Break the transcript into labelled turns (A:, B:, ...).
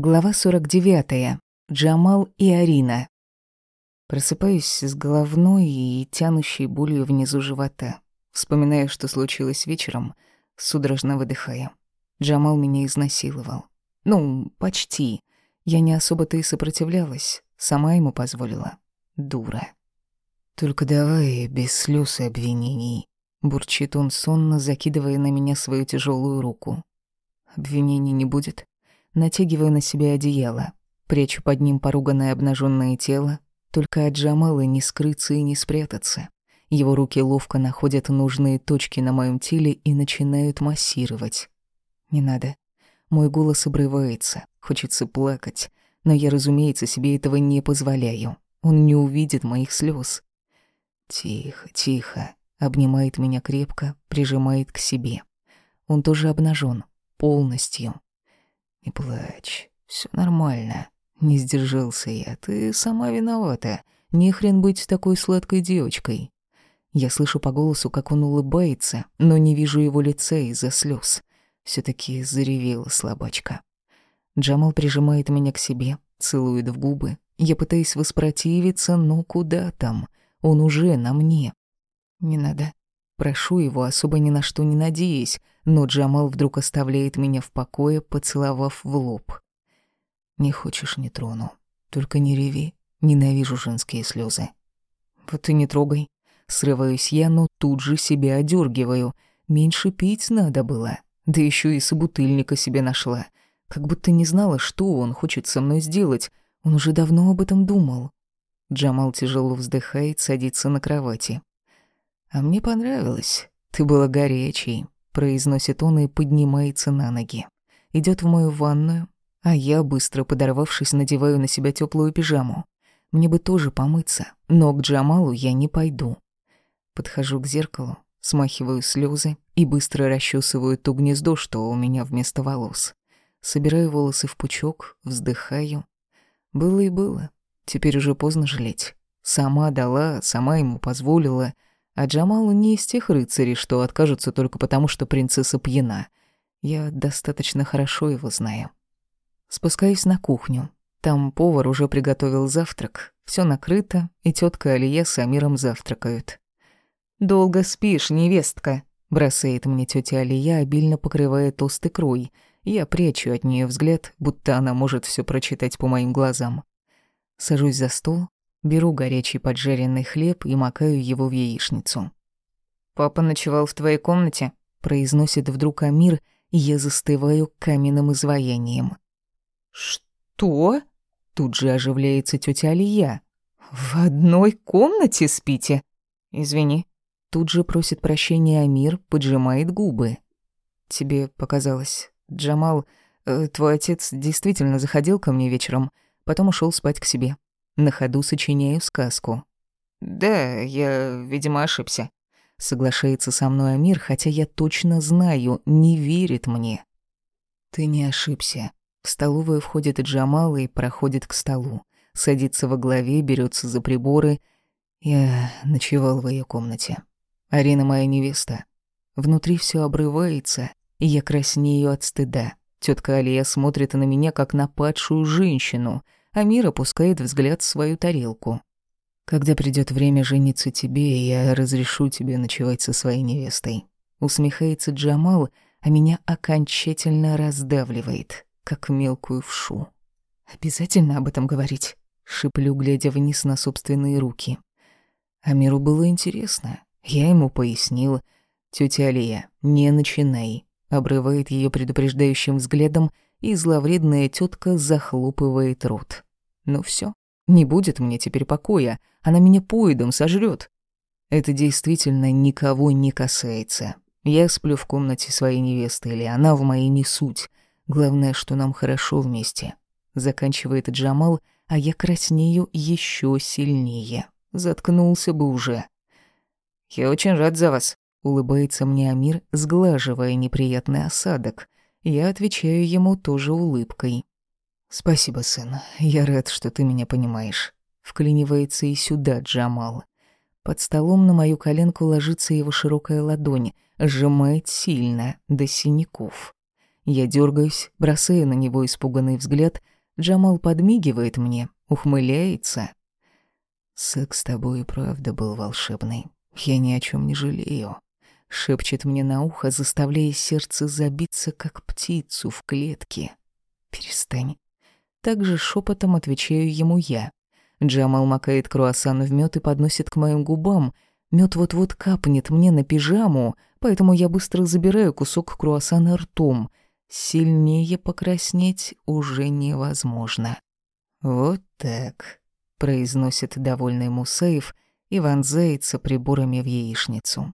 A: Глава 49. Джамал и Арина. Просыпаюсь с головной и тянущей болью внизу живота. Вспоминая, что случилось вечером, судорожно выдыхая. Джамал меня изнасиловал. Ну, почти. Я не особо-то и сопротивлялась. Сама ему позволила. Дура. «Только давай без слез и обвинений», — бурчит он сонно, закидывая на меня свою тяжелую руку. «Обвинений не будет?» Натягиваю на себя одеяло, прячу под ним поруганное обнаженное тело, только от Джамала не скрыться и не спрятаться. Его руки ловко находят нужные точки на моем теле и начинают массировать. Не надо. Мой голос обрывается, хочется плакать, но я, разумеется, себе этого не позволяю. Он не увидит моих слез. Тихо, тихо. Обнимает меня крепко, прижимает к себе. Он тоже обнажен, полностью. Не плачь, все нормально. Не сдержался я, ты сама виновата. Не хрен быть такой сладкой девочкой. Я слышу по голосу, как он улыбается, но не вижу его лица из-за слез. все таки заревела слабачка. Джамал прижимает меня к себе, целует в губы. Я пытаюсь воспротивиться, но куда там? Он уже на мне. Не надо. Прошу его, особо ни на что не надеясь, но Джамал вдруг оставляет меня в покое, поцеловав в лоб. «Не хочешь, не трону. Только не реви. Ненавижу женские слезы. «Вот ты не трогай». Срываюсь я, но тут же себя одергиваю. Меньше пить надо было. Да еще и собутыльника себе нашла. Как будто не знала, что он хочет со мной сделать. Он уже давно об этом думал. Джамал тяжело вздыхает, садится на кровати. «А мне понравилось. Ты была горячей», — произносит он и поднимается на ноги. Идет в мою ванную, а я, быстро подорвавшись, надеваю на себя теплую пижаму. Мне бы тоже помыться, но к Джамалу я не пойду. Подхожу к зеркалу, смахиваю слезы и быстро расчесываю то гнездо, что у меня вместо волос. Собираю волосы в пучок, вздыхаю. Было и было. Теперь уже поздно жалеть. Сама дала, сама ему позволила — а Джамал не из тех рыцарей, что откажутся только потому, что принцесса пьяна. Я достаточно хорошо его знаю. Спускаюсь на кухню. Там повар уже приготовил завтрак. Все накрыто, и тетка Алия с Амиром завтракают. «Долго спишь, невестка», — бросает мне тетя Алия, обильно покрывая толстый крой. Я прячу от нее взгляд, будто она может все прочитать по моим глазам. Сажусь за стол, Беру горячий поджаренный хлеб и макаю его в яичницу. «Папа ночевал в твоей комнате?» — произносит вдруг Амир, и я застываю каменным изваянием. «Что?» — тут же оживляется тетя Алия. «В одной комнате спите?» «Извини». Тут же просит прощения Амир, поджимает губы. «Тебе показалось. Джамал, э, твой отец действительно заходил ко мне вечером, потом ушел спать к себе. На ходу сочиняю сказку. «Да, я, видимо, ошибся», — соглашается со мной Амир, хотя я точно знаю, не верит мне. «Ты не ошибся». В столовую входит Джамал и проходит к столу. Садится во главе, берется за приборы. Я ночевал в ее комнате. Арина моя невеста. Внутри все обрывается, и я краснею от стыда. Тетка Алия смотрит на меня, как на падшую женщину — Амир опускает взгляд в свою тарелку. «Когда придет время жениться тебе, я разрешу тебе ночевать со своей невестой». Усмехается Джамал, а меня окончательно раздавливает, как мелкую вшу. «Обязательно об этом говорить?» Шиплю, глядя вниз на собственные руки. Амиру было интересно. Я ему пояснил. «Тётя Алия, не начинай», — обрывает ее предупреждающим взглядом — и зловредная тетка захлопывает рот. Ну все, не будет мне теперь покоя, она меня поедом сожрет. Это действительно никого не касается. Я сплю в комнате своей невесты, или она в моей не суть. Главное, что нам хорошо вместе. Заканчивает Джамал, а я краснею еще сильнее. Заткнулся бы уже. «Я очень рад за вас», — улыбается мне Амир, сглаживая неприятный осадок. Я отвечаю ему тоже улыбкой. «Спасибо, сын. Я рад, что ты меня понимаешь». Вклинивается и сюда Джамал. Под столом на мою коленку ложится его широкая ладонь, сжимает сильно, до синяков. Я дергаюсь, бросаю на него испуганный взгляд. Джамал подмигивает мне, ухмыляется. «Секс с тобой и правда был волшебный. Я ни о чем не жалею», — шепчет мне на ухо, заставляя сердце забиться, как птицу в клетке. «Перестань». Также шепотом отвечаю ему я. Джамал макает круассан в мед и подносит к моим губам. Мед вот-вот капнет мне на пижаму, поэтому я быстро забираю кусок круассана ртом. Сильнее покраснеть уже невозможно. «Вот так», — произносит довольный Мусаев и вонзается приборами в яичницу.